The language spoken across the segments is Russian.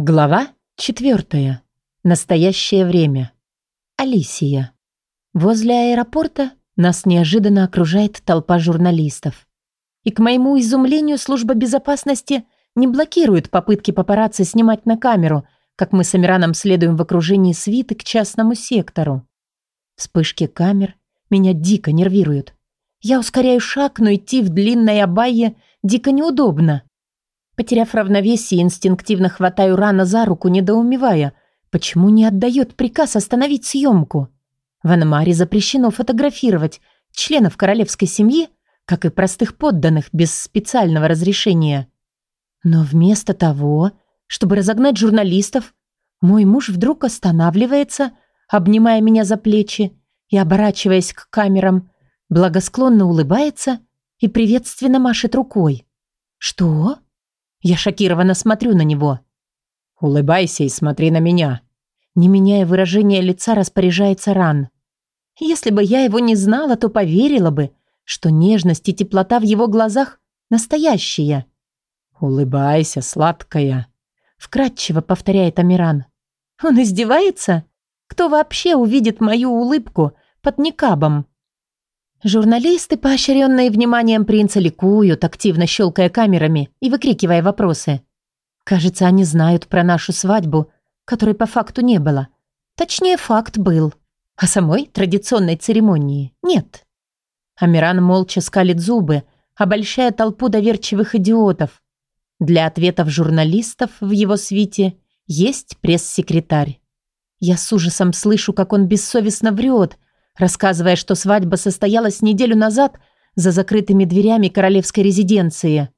Глава четвертая. Настоящее время. Алисия. Возле аэропорта нас неожиданно окружает толпа журналистов. И к моему изумлению служба безопасности не блокирует попытки папарацци снимать на камеру, как мы с Амираном следуем в окружении свиты к частному сектору. Вспышки камер меня дико нервируют. Я ускоряю шаг, но идти в длинной абайе дико неудобно. Потеряв равновесие, инстинктивно хватаю рано за руку, недоумевая, почему не отдает приказ остановить съемку. В Анмаре запрещено фотографировать членов королевской семьи, как и простых подданных, без специального разрешения. Но вместо того, чтобы разогнать журналистов, мой муж вдруг останавливается, обнимая меня за плечи и, оборачиваясь к камерам, благосклонно улыбается и приветственно машет рукой. «Что?» Я шокированно смотрю на него. «Улыбайся и смотри на меня». Не меняя выражения лица, распоряжается Ран. Если бы я его не знала, то поверила бы, что нежность и теплота в его глазах настоящие. «Улыбайся, сладкая», — вкратчиво повторяет Амиран. «Он издевается? Кто вообще увидит мою улыбку под никабом?» Журналисты, поощренные вниманием принца, ликуют, активно щелкая камерами и выкрикивая вопросы. Кажется, они знают про нашу свадьбу, которой по факту не было. Точнее, факт был. А самой традиционной церемонии нет. Амиран молча скалит зубы, обольщая толпу доверчивых идиотов. Для ответов журналистов в его свите есть пресс-секретарь. Я с ужасом слышу, как он бессовестно врет – рассказывая, что свадьба состоялась неделю назад за закрытыми дверями королевской резиденции.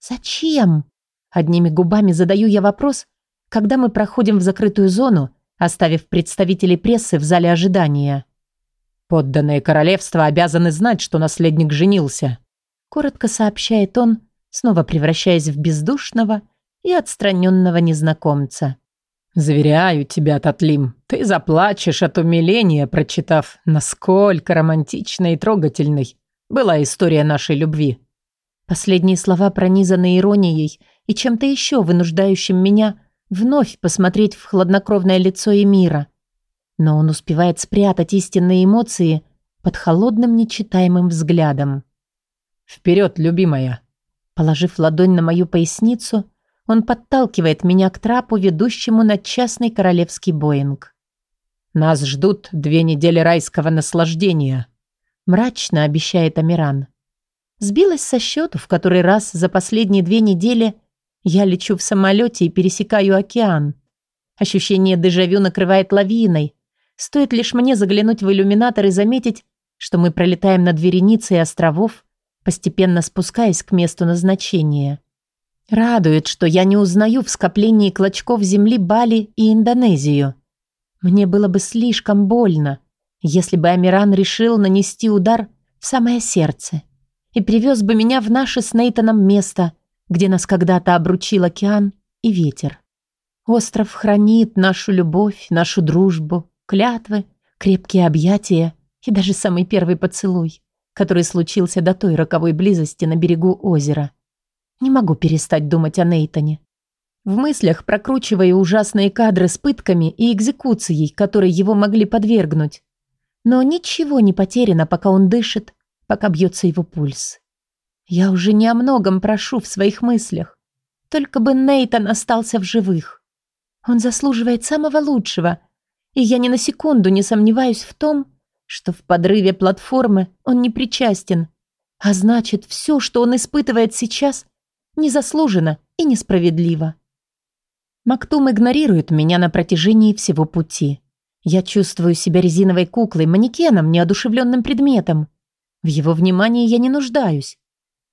«Зачем?» Одними губами задаю я вопрос, когда мы проходим в закрытую зону, оставив представителей прессы в зале ожидания. «Подданные королевства обязаны знать, что наследник женился», коротко сообщает он, снова превращаясь в бездушного и отстраненного незнакомца. Заверяю тебя, Татлим, ты заплачешь от умиления, прочитав, насколько романтичной и трогательной была история нашей любви. Последние слова пронизаны иронией и чем-то еще вынуждающим меня вновь посмотреть в хладнокровное лицо Эмира. Но он успевает спрятать истинные эмоции под холодным нечитаемым взглядом. «Вперед, любимая!» Положив ладонь на мою поясницу, он подталкивает меня к трапу, ведущему на частный королевский Боинг. «Нас ждут две недели райского наслаждения», – мрачно обещает Амиран. Сбилась со счету, в который раз за последние две недели я лечу в самолете и пересекаю океан. Ощущение дежавю накрывает лавиной. Стоит лишь мне заглянуть в иллюминатор и заметить, что мы пролетаем над вереницей островов, постепенно спускаясь к месту назначения. Радует, что я не узнаю в скоплении клочков земли Бали и Индонезию. Мне было бы слишком больно, если бы Амиран решил нанести удар в самое сердце и привез бы меня в наше с Нейтаном место, где нас когда-то обручил океан и ветер. Остров хранит нашу любовь, нашу дружбу, клятвы, крепкие объятия и даже самый первый поцелуй, который случился до той роковой близости на берегу озера. Не могу перестать думать о Нейтане. В мыслях прокручивая ужасные кадры с пытками и экзекуцией, которые его могли подвергнуть. Но ничего не потеряно, пока он дышит, пока бьется его пульс. Я уже не о многом прошу в своих мыслях. Только бы Нейтан остался в живых. Он заслуживает самого лучшего, и я ни на секунду не сомневаюсь в том, что в подрыве платформы он не причастен. А значит, все, что он испытывает сейчас, Незаслуженно и несправедливо. Мактум игнорирует меня на протяжении всего пути. Я чувствую себя резиновой куклой, манекеном, неодушевленным предметом. В его внимании я не нуждаюсь.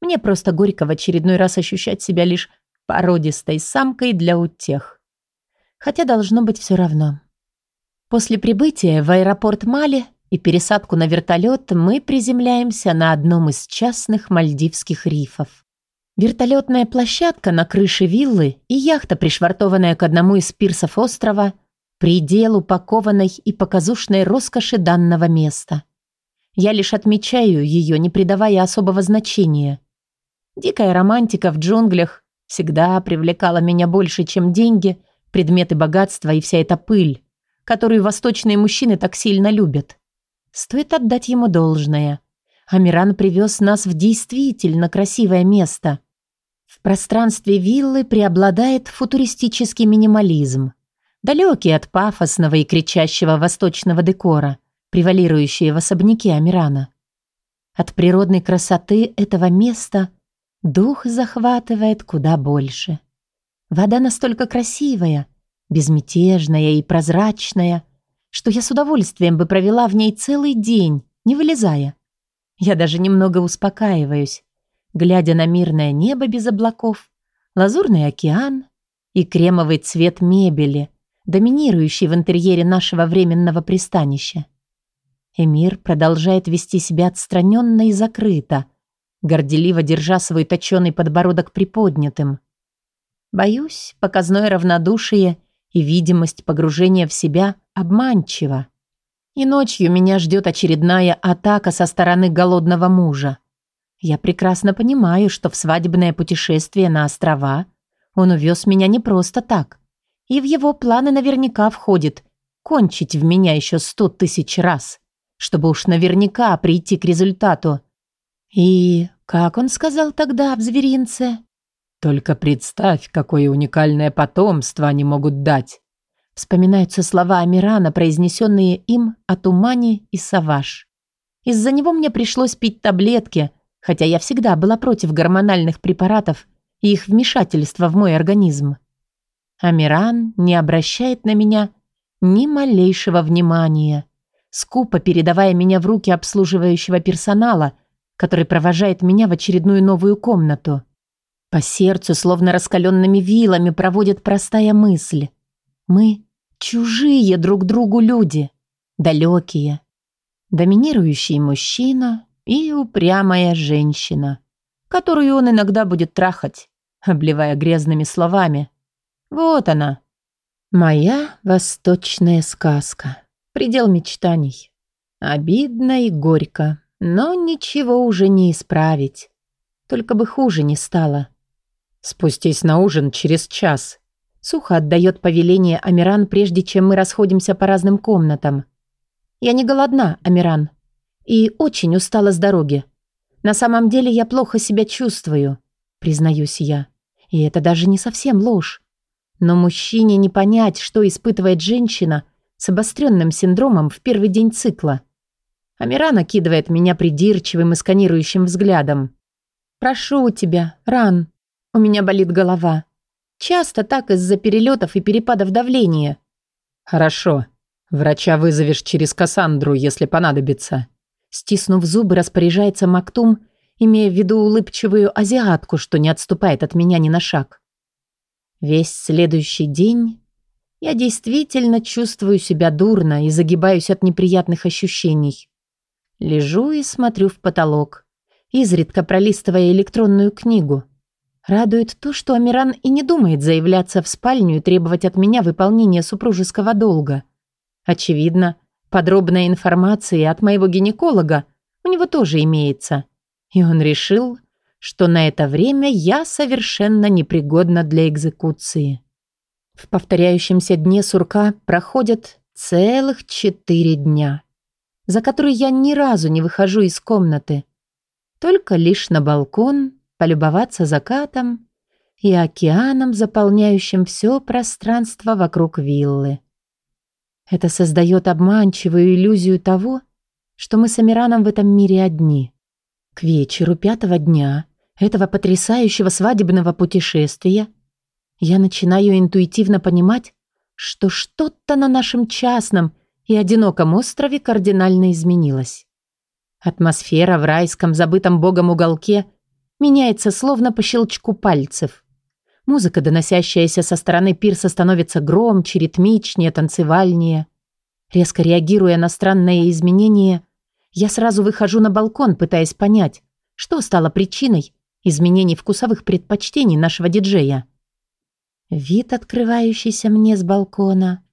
Мне просто горько в очередной раз ощущать себя лишь породистой самкой для утех. Хотя должно быть все равно. После прибытия в аэропорт Мали и пересадку на вертолет мы приземляемся на одном из частных мальдивских рифов. Вертолетная площадка на крыше виллы и яхта, пришвартованная к одному из пирсов острова, предел упакованной и показушной роскоши данного места. Я лишь отмечаю ее, не придавая особого значения. Дикая романтика в джунглях всегда привлекала меня больше, чем деньги, предметы богатства и вся эта пыль, которую восточные мужчины так сильно любят. Стоит отдать ему должное. Амиран привез нас в действительно красивое место. В пространстве виллы преобладает футуристический минимализм, далекий от пафосного и кричащего восточного декора, превалирующие в особняке Амирана. От природной красоты этого места дух захватывает куда больше. Вода настолько красивая, безмятежная и прозрачная, что я с удовольствием бы провела в ней целый день, не вылезая. Я даже немного успокаиваюсь, глядя на мирное небо без облаков, лазурный океан и кремовый цвет мебели, доминирующий в интерьере нашего временного пристанища. Эмир продолжает вести себя отстраненно и закрыто, горделиво держа свой точеный подбородок приподнятым. Боюсь, показное равнодушие и видимость погружения в себя обманчива. И ночью меня ждет очередная атака со стороны голодного мужа. Я прекрасно понимаю, что в свадебное путешествие на острова он увез меня не просто так. И в его планы наверняка входит кончить в меня еще сто тысяч раз, чтобы уж наверняка прийти к результату. И как он сказал тогда в зверинце? Только представь, какое уникальное потомство они могут дать. Вспоминаются слова Амирана, произнесенные им о тумане и саваж. Из-за него мне пришлось пить таблетки, хотя я всегда была против гормональных препаратов и их вмешательства в мой организм. Амиран не обращает на меня ни малейшего внимания, скупо передавая меня в руки обслуживающего персонала, который провожает меня в очередную новую комнату. По сердцу, словно раскаленными вилами, проводит простая мысль. Мы чужие друг другу люди, далекие. Доминирующий мужчина и упрямая женщина, которую он иногда будет трахать, обливая грязными словами. Вот она, моя восточная сказка, предел мечтаний. Обидно и горько, но ничего уже не исправить. Только бы хуже не стало. «Спустись на ужин через час», — сухо отдает повеление Амиран, прежде чем мы расходимся по разным комнатам. «Я не голодна, Амиран, и очень устала с дороги. На самом деле я плохо себя чувствую», — признаюсь я. И это даже не совсем ложь. Но мужчине не понять, что испытывает женщина с обостренным синдромом в первый день цикла. Амиран окидывает меня придирчивым и сканирующим взглядом. «Прошу тебя, Ран, у меня болит голова. Часто так из-за перелетов и перепадов давления. Хорошо. Врача вызовешь через Кассандру, если понадобится. Стиснув зубы, распоряжается Мактум, имея в виду улыбчивую азиатку, что не отступает от меня ни на шаг. Весь следующий день я действительно чувствую себя дурно и загибаюсь от неприятных ощущений. Лежу и смотрю в потолок, изредка пролистывая электронную книгу – Радует то, что Амиран и не думает заявляться в спальню и требовать от меня выполнения супружеского долга. Очевидно, подробная информация от моего гинеколога у него тоже имеется. И он решил, что на это время я совершенно непригодна для экзекуции. В повторяющемся дне сурка проходят целых четыре дня, за которые я ни разу не выхожу из комнаты. Только лишь на балкон полюбоваться закатом и океаном, заполняющим все пространство вокруг виллы. Это создает обманчивую иллюзию того, что мы с Амираном в этом мире одни. К вечеру пятого дня этого потрясающего свадебного путешествия я начинаю интуитивно понимать, что что-то на нашем частном и одиноком острове кардинально изменилось. Атмосфера в райском забытом богом уголке меняется словно по щелчку пальцев. Музыка, доносящаяся со стороны пирса, становится громче, ритмичнее, танцевальнее. Резко реагируя на странное изменение, я сразу выхожу на балкон, пытаясь понять, что стало причиной изменений вкусовых предпочтений нашего диджея. Вид, открывающийся мне с балкона,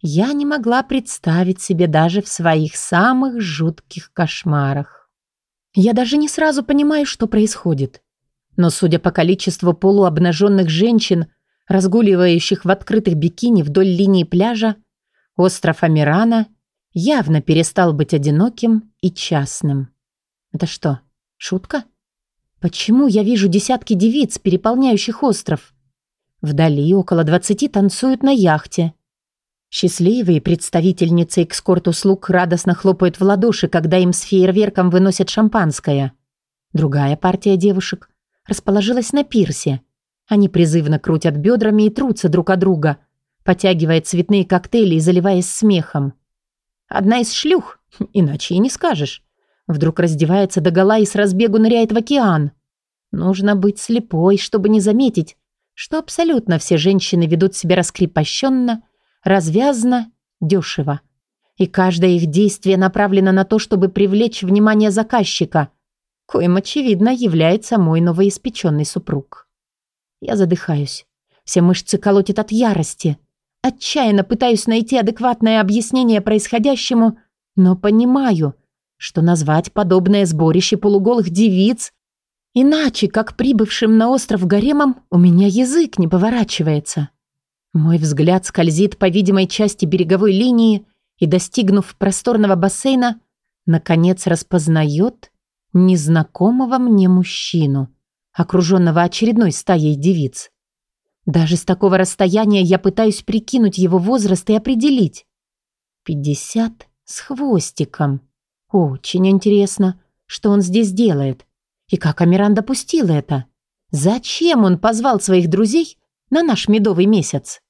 я не могла представить себе даже в своих самых жутких кошмарах. Я даже не сразу понимаю, что происходит. Но, судя по количеству полуобнаженных женщин, разгуливающих в открытых бикини вдоль линии пляжа, остров Амирана явно перестал быть одиноким и частным. Это что, шутка? Почему я вижу десятки девиц, переполняющих остров? Вдали около двадцати танцуют на яхте. Счастливые представительницы экскорт-услуг радостно хлопают в ладоши, когда им с фейерверком выносят шампанское. Другая партия девушек расположилась на пирсе. Они призывно крутят бедрами и трутся друг от друга, потягивая цветные коктейли и заливаясь смехом. Одна из шлюх, иначе и не скажешь, вдруг раздевается догола и с разбегу ныряет в океан. Нужно быть слепой, чтобы не заметить, что абсолютно все женщины ведут себя раскрепощенно развязно, дешево. И каждое их действие направлено на то, чтобы привлечь внимание заказчика, коим, очевидно, является мой новоиспеченный супруг. Я задыхаюсь. Все мышцы колотят от ярости. Отчаянно пытаюсь найти адекватное объяснение происходящему, но понимаю, что назвать подобное сборище полуголых девиц иначе, как прибывшим на остров гаремом, у меня язык не поворачивается. Мой взгляд скользит по видимой части береговой линии и, достигнув просторного бассейна, наконец распознает незнакомого мне мужчину, окруженного очередной стаей девиц. Даже с такого расстояния я пытаюсь прикинуть его возраст и определить. Пятьдесят с хвостиком. Очень интересно, что он здесь делает. И как Амиран допустил это? Зачем он позвал своих друзей на наш медовый месяц.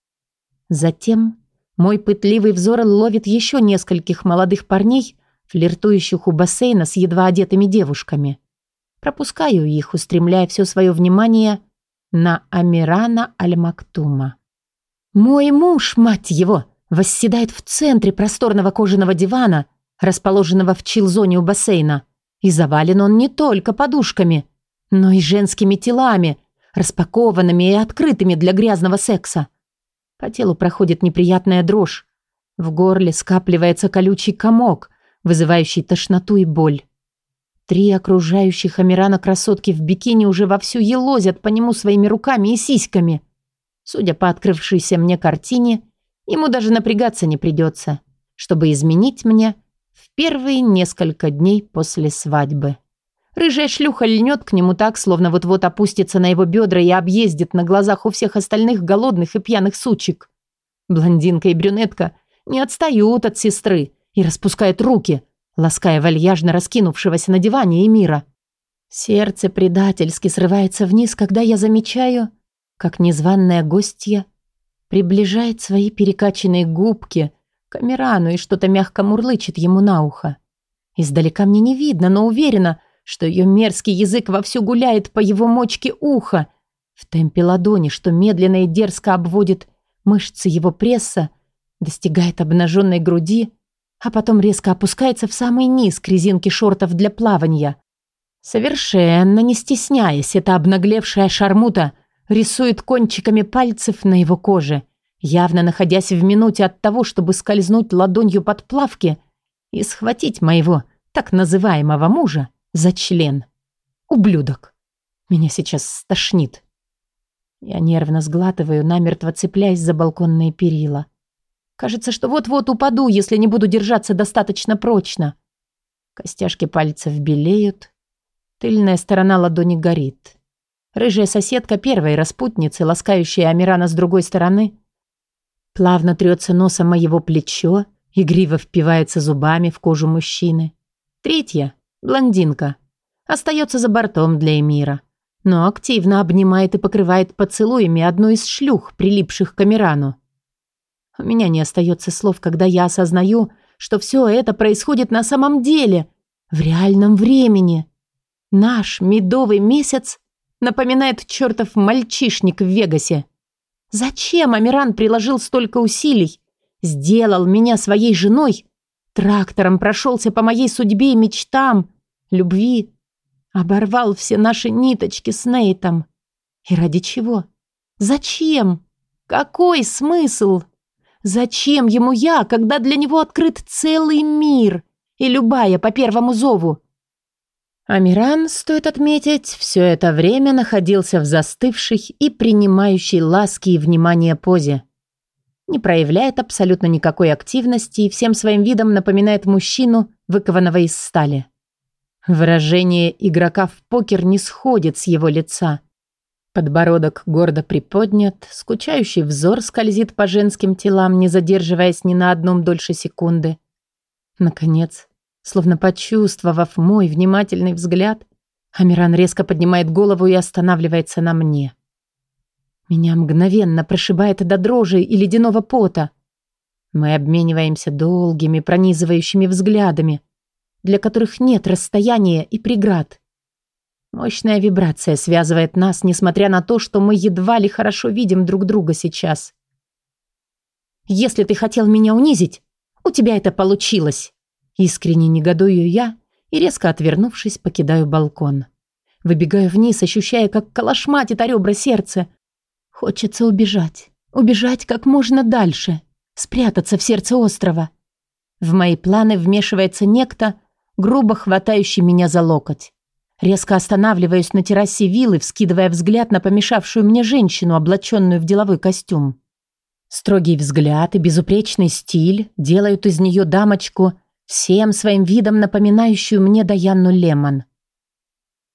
Затем мой пытливый взор ловит еще нескольких молодых парней, флиртующих у бассейна с едва одетыми девушками. Пропускаю их, устремляя все свое внимание на Амирана Аль-Мактума. Мой муж, мать его, восседает в центре просторного кожаного дивана, расположенного в чил-зоне у бассейна. И завален он не только подушками, но и женскими телами – распакованными и открытыми для грязного секса. По телу проходит неприятная дрожь. В горле скапливается колючий комок, вызывающий тошноту и боль. Три окружающих Амирана красотки в бикини уже вовсю елозят по нему своими руками и сиськами. Судя по открывшейся мне картине, ему даже напрягаться не придется, чтобы изменить мне в первые несколько дней после свадьбы. Рыжая шлюха льнет к нему так, словно вот-вот опустится на его бедра и объездит на глазах у всех остальных голодных и пьяных сучек. Блондинка и брюнетка не отстают от сестры и распускают руки, лаская вальяжно раскинувшегося на диване Эмира. Сердце предательски срывается вниз, когда я замечаю, как незваная гостья приближает свои перекачанные губки к Амирану и что-то мягко мурлычет ему на ухо. Издалека мне не видно, но уверена, что ее мерзкий язык вовсю гуляет по его мочке уха, в темпе ладони, что медленно и дерзко обводит мышцы его пресса, достигает обнаженной груди, а потом резко опускается в самый низ к резинке шортов для плавания. Совершенно не стесняясь, эта обнаглевшая шармута рисует кончиками пальцев на его коже, явно находясь в минуте от того, чтобы скользнуть ладонью под плавки и схватить моего так называемого мужа за член. Ублюдок. Меня сейчас стошнит. Я нервно сглатываю, намертво цепляясь за балконные перила. Кажется, что вот-вот упаду, если не буду держаться достаточно прочно. Костяшки пальцев белеют. Тыльная сторона ладони горит. Рыжая соседка первой распутницы, ласкающая Амирана с другой стороны, плавно трется носом моего плечо, игриво впивается зубами в кожу мужчины. Третья Блондинка. Остается за бортом для Эмира. Но активно обнимает и покрывает поцелуями одну из шлюх, прилипших к Амирану. У меня не остается слов, когда я осознаю, что все это происходит на самом деле, в реальном времени. Наш медовый месяц напоминает чертов мальчишник в Вегасе. Зачем Амиран приложил столько усилий, сделал меня своей женой Трактором прошелся по моей судьбе и мечтам, любви. Оборвал все наши ниточки с Нейтом. И ради чего? Зачем? Какой смысл? Зачем ему я, когда для него открыт целый мир и любая по первому зову? Амиран, стоит отметить, все это время находился в застывшей и принимающей ласки и внимание позе. Не проявляет абсолютно никакой активности и всем своим видом напоминает мужчину, выкованного из стали. Выражение игрока в покер не сходит с его лица. Подбородок гордо приподнят, скучающий взор скользит по женским телам, не задерживаясь ни на одном дольше секунды. Наконец, Словно почувствовав мой внимательный взгляд, Амиран резко поднимает голову и останавливается на мне. Меня мгновенно прошибает до дрожи и ледяного пота. Мы обмениваемся долгими, пронизывающими взглядами, для которых нет расстояния и преград. Мощная вибрация связывает нас, несмотря на то, что мы едва ли хорошо видим друг друга сейчас. «Если ты хотел меня унизить, у тебя это получилось!» Искренне негодую я и, резко отвернувшись, покидаю балкон. Выбегаю вниз, ощущая, как калашматит о ребра сердце. Хочется убежать. Убежать как можно дальше. Спрятаться в сердце острова. В мои планы вмешивается некто, грубо хватающий меня за локоть. Резко останавливаюсь на террасе виллы, вскидывая взгляд на помешавшую мне женщину, облаченную в деловой костюм. Строгий взгляд и безупречный стиль делают из нее дамочку – всем своим видом напоминающую мне Даяну Лемон.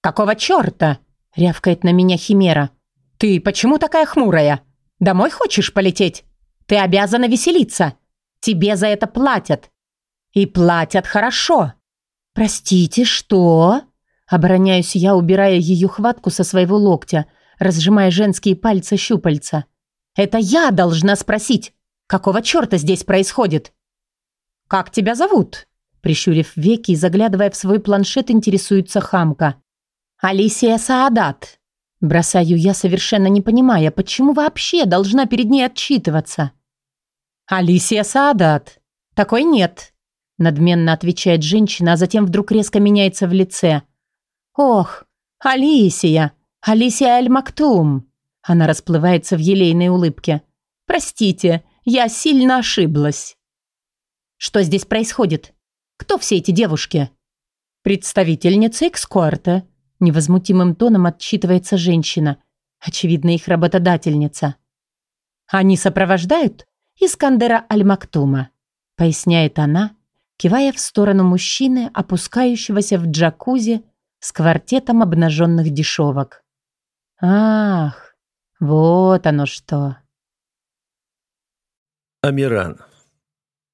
«Какого черта?» — рявкает на меня Химера. «Ты почему такая хмурая? Домой хочешь полететь? Ты обязана веселиться. Тебе за это платят. И платят хорошо». «Простите, что?» Обороняюсь я, убирая ее хватку со своего локтя, разжимая женские пальцы-щупальца. «Это я должна спросить, какого черта здесь происходит?» «Как тебя зовут?» Прищурив веки и заглядывая в свой планшет, интересуется хамка. «Алисия Саадат». Бросаю я, совершенно не понимая, почему вообще должна перед ней отчитываться. «Алисия Саадат. Такой нет», — надменно отвечает женщина, а затем вдруг резко меняется в лице. «Ох, Алисия, Алисия Аль-Мактум». Она расплывается в елейной улыбке. «Простите, я сильно ошиблась». Что здесь происходит? Кто все эти девушки? Представительница экскорта. Невозмутимым тоном отчитывается женщина. Очевидно, их работодательница. Они сопровождают Искандера Аль-Мактума, поясняет она, кивая в сторону мужчины, опускающегося в джакузи с квартетом обнаженных дешевок. Ах, вот оно что. Амиран.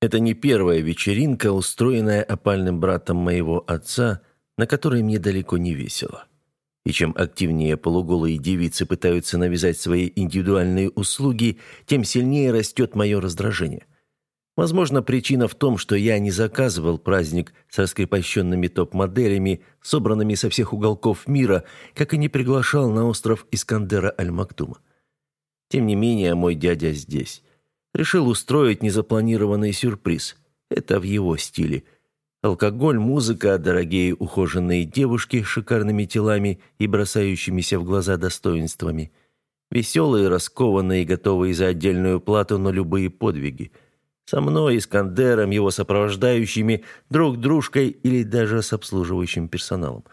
Это не первая вечеринка, устроенная опальным братом моего отца, на которой мне далеко не весело. И чем активнее полуголые девицы пытаются навязать свои индивидуальные услуги, тем сильнее растет мое раздражение. Возможно, причина в том, что я не заказывал праздник с раскрепощенными топ-моделями, собранными со всех уголков мира, как и не приглашал на остров Искандера Аль-Мактума. Тем не менее, мой дядя здесь решил устроить незапланированный сюрприз. Это в его стиле. Алкоголь, музыка, дорогие ухоженные девушки с шикарными телами и бросающимися в глаза достоинствами. Веселые, раскованные, готовые за отдельную плату на любые подвиги. Со мной, Искандером, его сопровождающими, друг дружкой или даже с обслуживающим персоналом.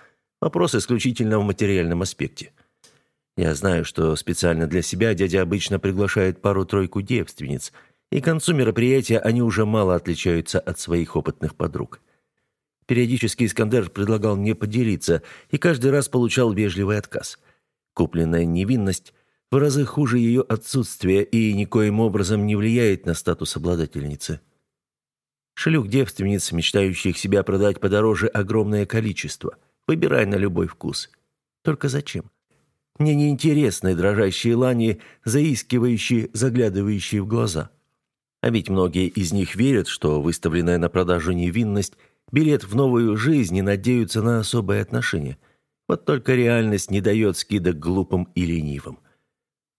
Вопрос исключительно в материальном аспекте. Я знаю, что специально для себя дядя обычно приглашает пару-тройку девственниц, и к концу мероприятия они уже мало отличаются от своих опытных подруг. Периодически Искандер предлагал мне поделиться, и каждый раз получал вежливый отказ. Купленная невинность в разы хуже ее отсутствия и никоим образом не влияет на статус обладательницы. Шлюх-девственниц, мечтающих себя продать подороже, огромное количество. Выбирай на любой вкус. Только зачем? Мне неинтересны дрожащие лани, заискивающие, заглядывающие в глаза. А ведь многие из них верят, что выставленная на продажу невинность – билет в новую жизнь и надеются на особые отношения. Вот только реальность не дает скидок глупым и ленивым.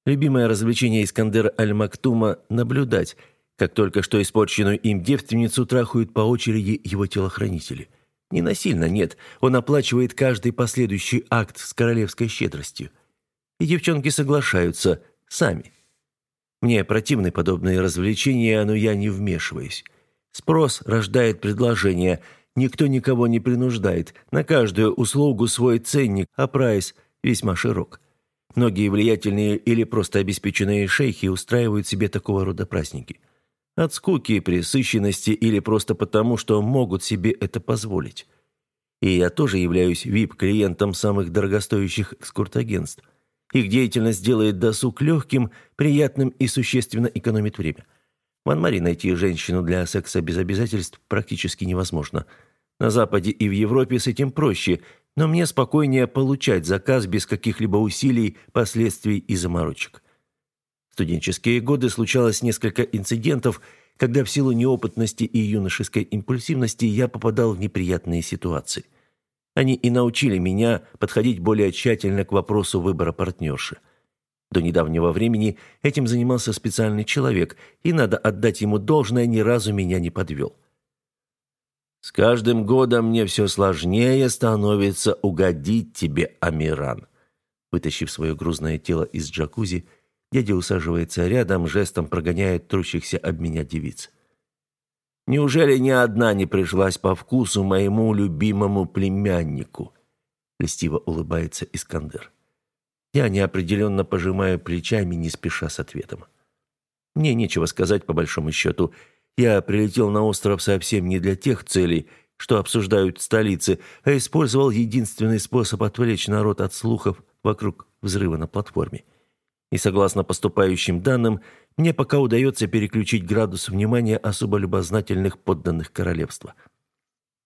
Любимое развлечение Искандера Аль-Мактума – наблюдать, как только что испорченную им девственницу трахают по очереди его телохранители. Не насильно, нет, он оплачивает каждый последующий акт с королевской щедростью и девчонки соглашаются сами. Мне противны подобные развлечения, но я не вмешиваюсь. Спрос рождает предложение. никто никого не принуждает. На каждую услугу свой ценник, а прайс весьма широк. Многие влиятельные или просто обеспеченные шейхи устраивают себе такого рода праздники. От скуки, пресыщенности или просто потому, что могут себе это позволить. И я тоже являюсь VIP-клиентом самых дорогостоящих экскуртагентств. Их деятельность делает досуг легким, приятным и существенно экономит время. В Анмаре найти женщину для секса без обязательств практически невозможно. На Западе и в Европе с этим проще, но мне спокойнее получать заказ без каких-либо усилий, последствий и заморочек. В студенческие годы случалось несколько инцидентов, когда в силу неопытности и юношеской импульсивности я попадал в неприятные ситуации. Они и научили меня подходить более тщательно к вопросу выбора партнерши. До недавнего времени этим занимался специальный человек, и надо отдать ему должное, ни разу меня не подвел. «С каждым годом мне все сложнее становится угодить тебе, Амиран». Вытащив свое грузное тело из джакузи, дядя усаживается рядом, жестом прогоняет трущихся об меня девиц. Неужели ни одна не пришлась по вкусу моему любимому племяннику?» Льстиво улыбается Искандер. Я неопределенно пожимаю плечами, не спеша с ответом. Мне нечего сказать по большому счету. Я прилетел на остров совсем не для тех целей, что обсуждают в столице, а использовал единственный способ отвлечь народ от слухов вокруг взрыва на платформе. И согласно поступающим данным, мне пока удается переключить градус внимания особо любознательных подданных королевства.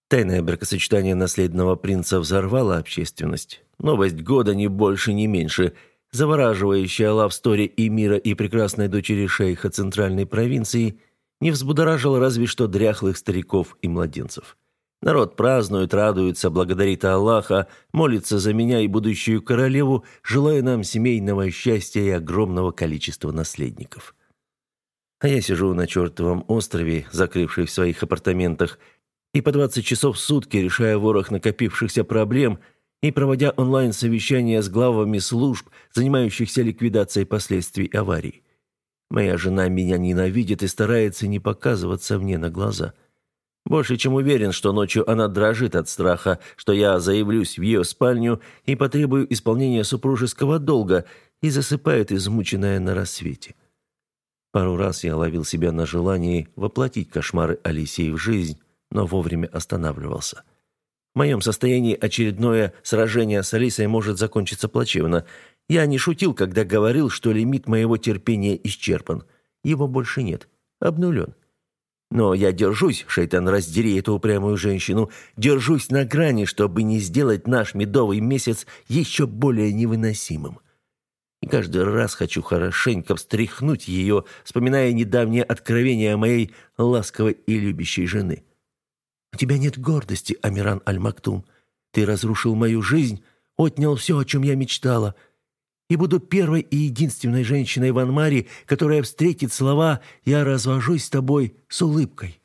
Тайное бракосочетание наследного принца взорвало общественность. Новость года ни больше, ни меньше. Завораживающая лавстори и мира и прекрасной дочери шейха центральной провинции не взбудоражила разве что дряхлых стариков и младенцев. Народ празднует, радуется, благодарит Аллаха, молится за меня и будущую королеву, желая нам семейного счастья и огромного количества наследников. А я сижу на чертовом острове, закрывший в своих апартаментах, и по 20 часов в сутки решая ворох накопившихся проблем и проводя онлайн-совещания с главами служб, занимающихся ликвидацией последствий аварии. Моя жена меня ненавидит и старается не показываться мне на глаза. Больше чем уверен, что ночью она дрожит от страха, что я заявлюсь в ее спальню и потребую исполнения супружеского долга, и засыпает измученная на рассвете. Пару раз я ловил себя на желании воплотить кошмары Алисии в жизнь, но вовремя останавливался. В моем состоянии очередное сражение с Алисой может закончиться плачевно. Я не шутил, когда говорил, что лимит моего терпения исчерпан. Его больше нет. Обнулен. Но я держусь, шайтан, раздери эту упрямую женщину, держусь на грани, чтобы не сделать наш медовый месяц еще более невыносимым. И каждый раз хочу хорошенько встряхнуть ее, вспоминая недавнее откровение моей ласковой и любящей жены. «У тебя нет гордости, Амиран Аль-Мактум. Ты разрушил мою жизнь, отнял все, о чем я мечтала. И буду первой и единственной женщиной в Анмаре, которая встретит слова «Я развожусь с тобой» с улыбкой».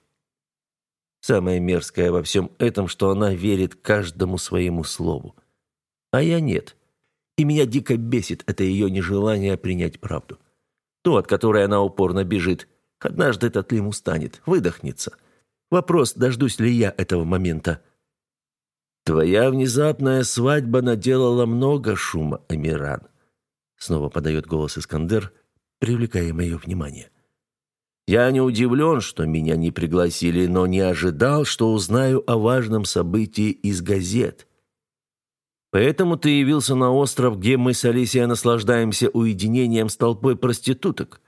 Самое мерзкое во всем этом, что она верит каждому своему слову. А я нет. И меня дико бесит это ее нежелание принять правду. То, от которой она упорно бежит. Однажды этот Лим устанет, выдохнется. Вопрос, дождусь ли я этого момента. «Твоя внезапная свадьба наделала много шума, Амиран», снова подает голос Искандер, привлекая мое внимание. «Я не удивлен, что меня не пригласили, но не ожидал, что узнаю о важном событии из газет. Поэтому ты явился на остров, где мы с Алисией наслаждаемся уединением с толпой проституток.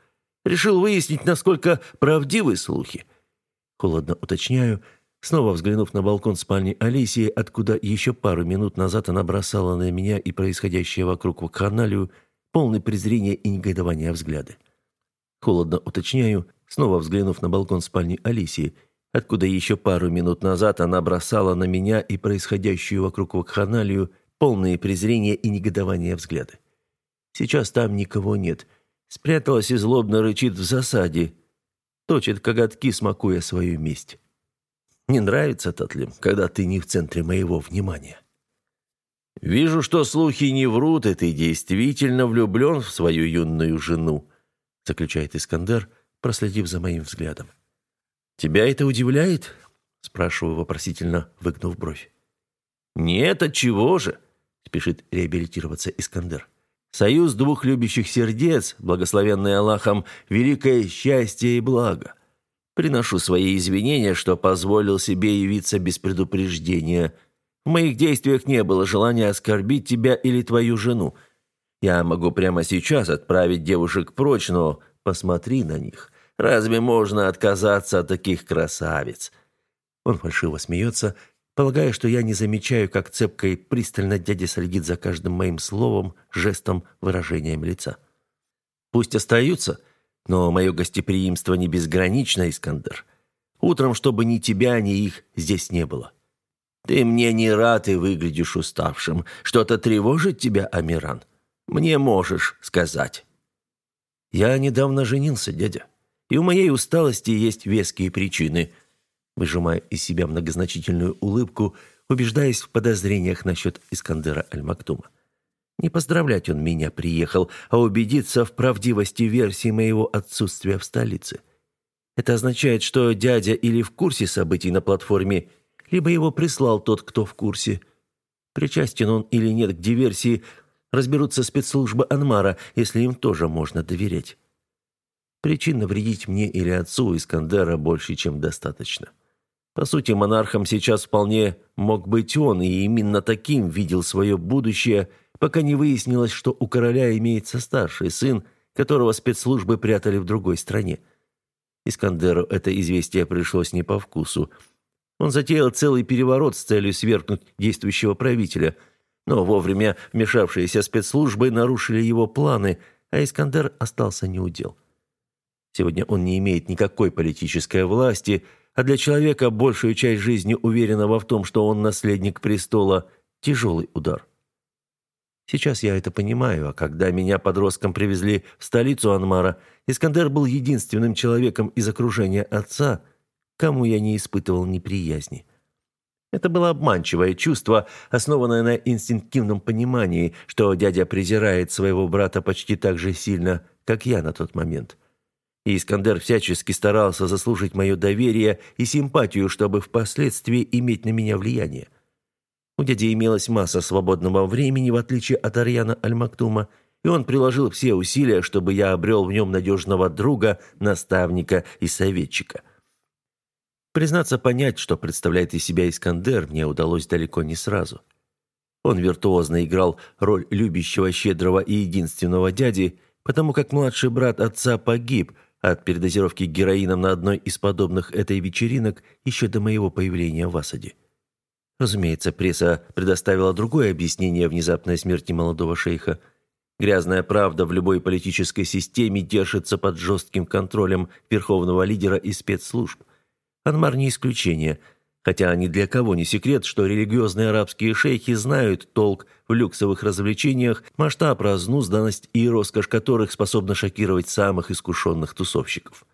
Решил выяснить, насколько правдивы слухи. Холодно уточняю, снова взглянув на балкон спальни Алисии, откуда еще пару минут назад она бросала на меня и происходящее вокруг вакханалию полный презрения и негодования взгляды. Холодно уточняю, снова взглянув на балкон спальни Алисии, откуда еще пару минут назад она бросала на меня и происходящую вокруг вакханалию полные презрения и негодования взгляды. Сейчас там никого нет. Спряталась и злобно рычит в засаде. Точит коготки, смакуя свою месть. Не нравится, Татлим, когда ты не в центре моего внимания. Вижу, что слухи не врут, и ты действительно влюблен в свою юную жену, заключает Искандер, проследив за моим взглядом. Тебя это удивляет? спрашиваю вопросительно, выгнув бровь. «Нет, от чего же?» – спешит реабилитироваться Искандер. «Союз двух любящих сердец, благословенный Аллахом, великое счастье и благо. Приношу свои извинения, что позволил себе явиться без предупреждения. В моих действиях не было желания оскорбить тебя или твою жену. Я могу прямо сейчас отправить девушек прочь, но посмотри на них. Разве можно отказаться от таких красавиц?» Он фальшиво смеется, полагая, что я не замечаю, как цепко и пристально дядя следит за каждым моим словом, жестом, выражением лица. «Пусть остаются, но мое гостеприимство не безгранично, Искандер. Утром, чтобы ни тебя, ни их здесь не было. Ты мне не рад и выглядишь уставшим. Что-то тревожит тебя, Амиран? Мне можешь сказать». «Я недавно женился, дядя, и у моей усталости есть веские причины», выжимая из себя многозначительную улыбку, убеждаясь в подозрениях насчет Искандера Аль-Мактума. Не поздравлять он меня приехал, а убедиться в правдивости версии моего отсутствия в столице. Это означает, что дядя или в курсе событий на платформе, либо его прислал тот, кто в курсе. Причастен он или нет к диверсии, разберутся спецслужбы Анмара, если им тоже можно доверять. Причин навредить мне или отцу Искандера больше, чем достаточно. По сути, монархом сейчас вполне мог быть он, и именно таким видел свое будущее, пока не выяснилось, что у короля имеется старший сын, которого спецслужбы прятали в другой стране. Искандеру это известие пришлось не по вкусу. Он затеял целый переворот с целью свергнуть действующего правителя, но вовремя вмешавшиеся спецслужбы нарушили его планы, а Искандер остался неудел. Сегодня он не имеет никакой политической власти – а для человека, большую часть жизни уверенного в том, что он наследник престола, тяжелый удар. Сейчас я это понимаю, а когда меня подростком привезли в столицу Анмара, Искандер был единственным человеком из окружения отца, кому я не испытывал неприязни. Это было обманчивое чувство, основанное на инстинктивном понимании, что дядя презирает своего брата почти так же сильно, как я на тот момент и Искандер всячески старался заслужить мое доверие и симпатию, чтобы впоследствии иметь на меня влияние. У дяди имелась масса свободного времени, в отличие от Арьяна Аль-Мактума, и он приложил все усилия, чтобы я обрел в нем надежного друга, наставника и советчика. Признаться, понять, что представляет из себя Искандер, мне удалось далеко не сразу. Он виртуозно играл роль любящего, щедрого и единственного дяди, потому как младший брат отца погиб – от передозировки героином на одной из подобных этой вечеринок еще до моего появления в Асаде. Разумеется, пресса предоставила другое объяснение внезапной смерти молодого шейха. Грязная правда в любой политической системе держится под жестким контролем верховного лидера и спецслужб. Анмар не исключение – Хотя ни для кого не секрет, что религиозные арабские шейхи знают толк в люксовых развлечениях, масштаб, разнузданность и роскошь которых способны шокировать самых искушенных тусовщиков.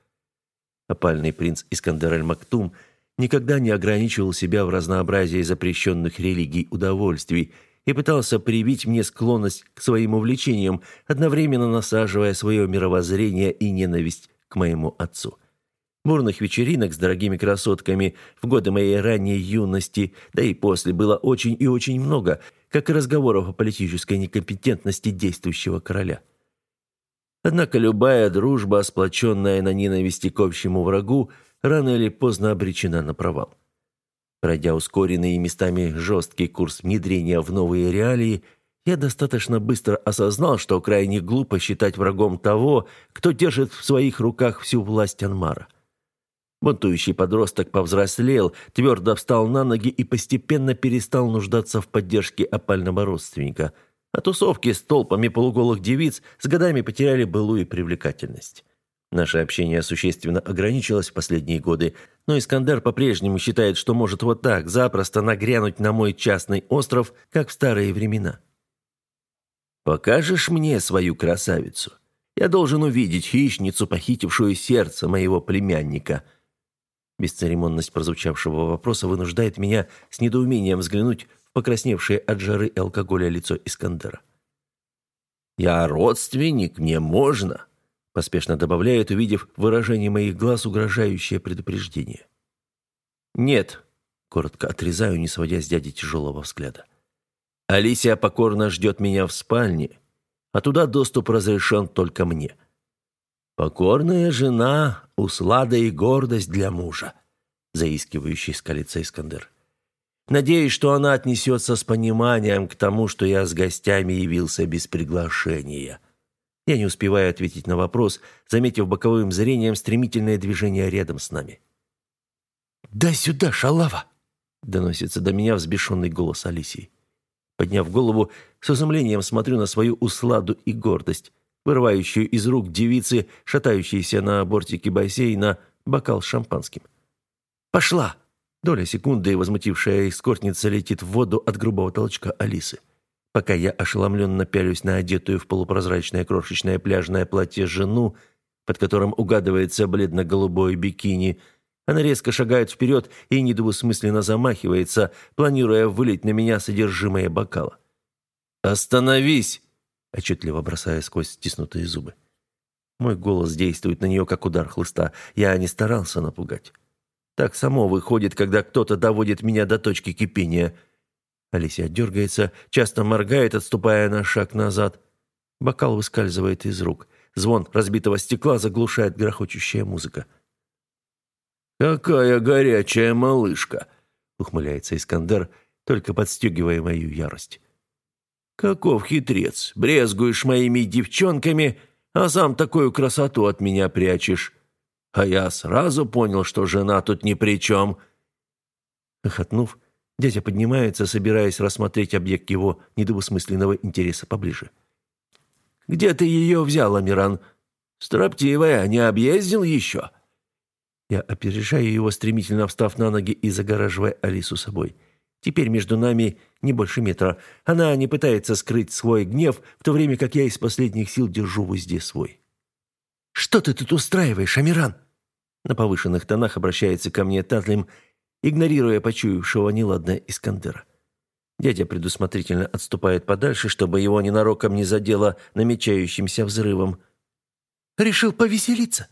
Опальный принц Искандер аль-Мактум никогда не ограничивал себя в разнообразии запрещенных религий удовольствий и пытался привить мне склонность к своим увлечениям, одновременно насаживая свое мировоззрение и ненависть к моему отцу. Бурных вечеринок с дорогими красотками в годы моей ранней юности, да и после, было очень и очень много, как и разговоров о политической некомпетентности действующего короля. Однако любая дружба, сплоченная на ненависти к общему врагу, рано или поздно обречена на провал. Пройдя ускоренный и местами жесткий курс внедрения в новые реалии, я достаточно быстро осознал, что крайне глупо считать врагом того, кто держит в своих руках всю власть Анмара. Бунтующий подросток повзрослел, твердо встал на ноги и постепенно перестал нуждаться в поддержке опального родственника. А тусовки с толпами полуголых девиц с годами потеряли былую привлекательность. Наше общение существенно ограничилось в последние годы, но Искандер по-прежнему считает, что может вот так запросто нагрянуть на мой частный остров, как в старые времена. «Покажешь мне свою красавицу? Я должен увидеть хищницу, похитившую сердце моего племянника», Бесцеремонность прозвучавшего вопроса вынуждает меня с недоумением взглянуть в покрасневшее от жары и алкоголя лицо Искандера. «Я родственник, мне можно», – поспешно добавляет, увидев выражение моих глаз угрожающее предупреждение. «Нет», — коротко отрезаю, не сводя с дяди тяжелого взгляда. «Алисия покорно ждет меня в спальне, а туда доступ разрешен только мне. Покорная жена, услада и гордость для мужа», — заискивающий скалится Искандер. «Надеюсь, что она отнесется с пониманием к тому, что я с гостями явился без приглашения». Я не успеваю ответить на вопрос, заметив боковым зрением стремительное движение рядом с нами. «Дай сюда, шалава!» — доносится до меня взбешенный голос Алисии. Подняв голову, с изумлением смотрю на свою усладу и гордость, вырывающую из рук девицы, шатающейся на бортике бассейна, бокал с шампанским. «Пошла!» Доля секунды, и возмутившая эскортница летит в воду от грубого толчка Алисы. Пока я ошеломленно пялюсь на одетую в полупрозрачное крошечное пляжное платье жену, под которым угадывается бледно-голубое бикини – она резко шагает вперед и недвусмысленно замахивается, планируя вылить на меня содержимое бокала. «Остановись!» – отчетливо бросая сквозь стиснутые зубы. Мой голос действует на нее, как удар хлыста. Я не старался напугать. Так само выходит, когда кто-то доводит меня до точки кипения. Алисия дергается, часто моргает, отступая на шаг назад. Бокал выскальзывает из рук. Звон разбитого стекла заглушает грохочущая музыка. «Какая горячая малышка!» — ухмыляется Искандер, только подстегивая мою ярость. «Каков хитрец! Брезгуешь моими девчонками, а сам такую красоту от меня прячешь. А я сразу понял, что жена тут ни при чем!» Хохотнув, дядя поднимается, собираясь рассмотреть объект его недвусмысленного интереса поближе. «Где ты ее взял, Амиран? Строптивая, не объездил еще?» Я опережаю его, стремительно встав на ноги и загораживая Алису собой. Теперь между нами не больше метра. Она не пытается скрыть свой гнев, в то время как я из последних сил держу в узде свой. «Что ты тут устраиваешь, Амиран?» На повышенных тонах обращается ко мне Татлим, игнорируя почуявшего неладное Искандера. Дядя предусмотрительно отступает подальше, чтобы его ненароком не задело намечающимся взрывом. «Решил повеселиться?»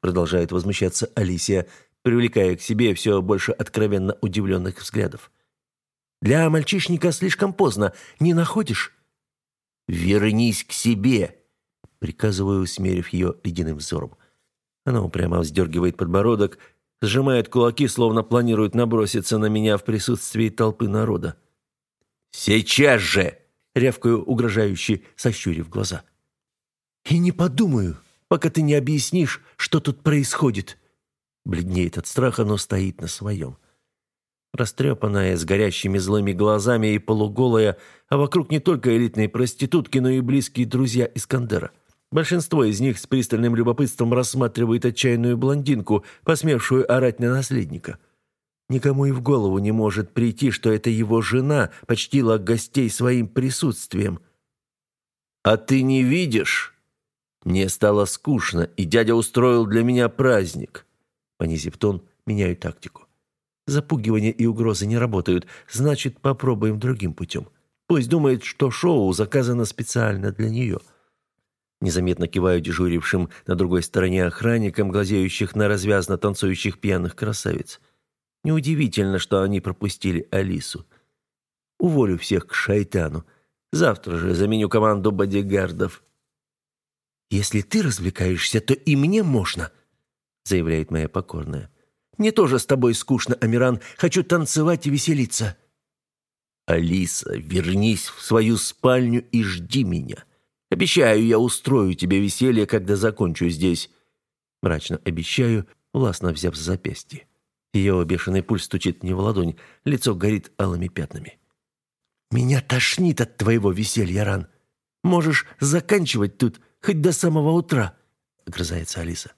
продолжает возмущаться Алисия, привлекая к себе все больше откровенно удивленных взглядов. «Для мальчишника слишком поздно, не находишь?» «Вернись к себе!» — приказываю, смерив ее ледяным взором. Она упрямо вздергивает подбородок, сжимает кулаки, словно планирует наброситься на меня в присутствии толпы народа. «Сейчас же!» — рявкаю угрожающе, сощурив глаза. «И не подумаю!» пока ты не объяснишь, что тут происходит». Бледнеет от страха, но стоит на своем. Растрепанная, с горящими злыми глазами и полуголая, а вокруг не только элитные проститутки, но и близкие друзья Искандера. Большинство из них с пристальным любопытством рассматривает отчаянную блондинку, посмевшую орать на наследника. Никому и в голову не может прийти, что это его жена почтила гостей своим присутствием. «А ты не видишь?» Мне стало скучно, и дядя устроил для меня праздник. Понизив тон, меняю тактику. Запугивание и угрозы не работают, значит, попробуем другим путем. Пусть думает, что шоу заказано специально для нее. Незаметно киваю дежурившим на другой стороне охранникам, глазеющих на развязно танцующих пьяных красавиц. Неудивительно, что они пропустили Алису. Уволю всех к шайтану. Завтра же заменю команду бодигардов. «Если ты развлекаешься, то и мне можно», — заявляет моя покорная. «Мне тоже с тобой скучно, Амиран. Хочу танцевать и веселиться». «Алиса, вернись в свою спальню и жди меня. Обещаю, я устрою тебе веселье, когда закончу здесь». Мрачно обещаю, властно взяв за запястье. Ее бешеный пульс стучит мне в ладонь, лицо горит алыми пятнами. «Меня тошнит от твоего веселья, Ран. Можешь заканчивать тут хоть до самого утра», — огрызается Алиса.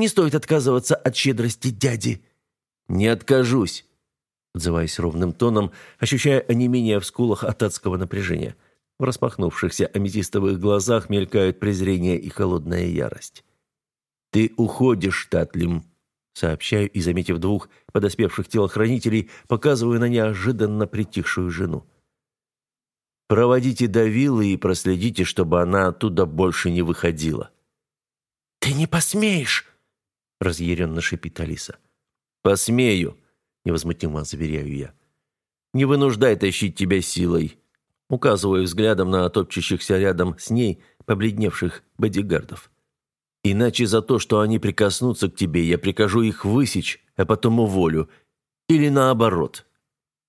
«Не стоит отказываться от щедрости дяди». «Не откажусь», — отзываясь ровным тоном, ощущая онемение в скулах от адского напряжения. В распахнувшихся аметистовых глазах мелькают презрение и холодная ярость. «Ты уходишь, Татлим», — сообщаю и, заметив двух подоспевших телохранителей, показываю на неожиданно притихшую жену. Проводите до виллы и проследите, чтобы она оттуда больше не выходила». «Ты не посмеешь!» — разъяренно шипит Алиса. «Посмею. – невозмутимо заверяю я. «Не вынуждай тащить тебя силой», – указываю взглядом на топчущихся рядом с ней побледневших бодигардов. «Иначе за то, что они прикоснутся к тебе, я прикажу их высечь, а потом уволю. Или наоборот».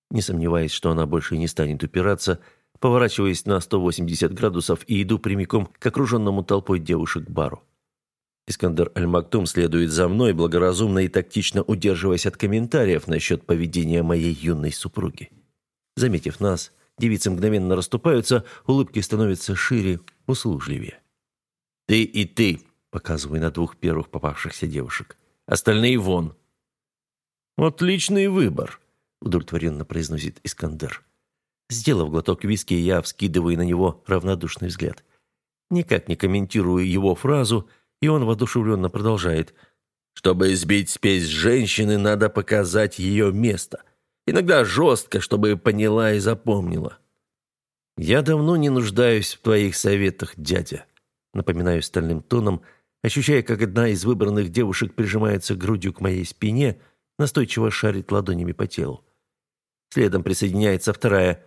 Не сомневаясь, что она больше не станет упираться, поворачиваясь на 180 градусов и иду прямиком к окруженному толпой девушек бару. Искандер Аль-Мактум следует за мной, благоразумно и тактично удерживаясь от комментариев насчет поведения моей юной супруги. Заметив нас, девицы мгновенно расступаются, улыбки становятся шире, услужливее. «Ты и ты», — показываю на двух первых попавшихся девушек. «Остальные вон». «Отличный выбор», — удовлетворенно произносит Искандер. Сделав глоток виски, я вскидываю на него равнодушный взгляд. Никак не комментирую его фразу — и он воодушевленно продолжает. «Чтобы избить спесь женщины, надо показать ее место. Иногда жестко, чтобы поняла и запомнила». «Я давно не нуждаюсь в твоих советах, дядя», напоминаю стальным тоном, ощущая, как одна из выбранных девушек прижимается грудью к моей спине, настойчиво шарит ладонями по телу. Следом присоединяется вторая.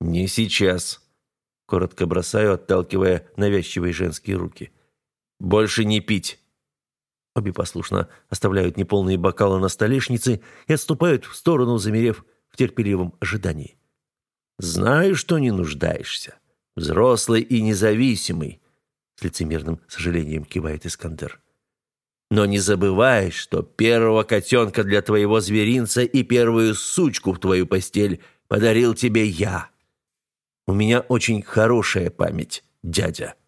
«Не сейчас», — коротко бросаю, отталкивая навязчивые женские руки. «Больше не пить!» Обе послушно оставляют неполные бокалы на столешнице и отступают в сторону, замерев в терпеливом ожидании. «Знаю, что не нуждаешься. Взрослый и независимый», — с лицемерным сожалением кивает Искандер. «Но не забывай, что первого котенка для твоего зверинца и первую сучку в твою постель подарил тебе я. У меня очень хорошая память, дядя».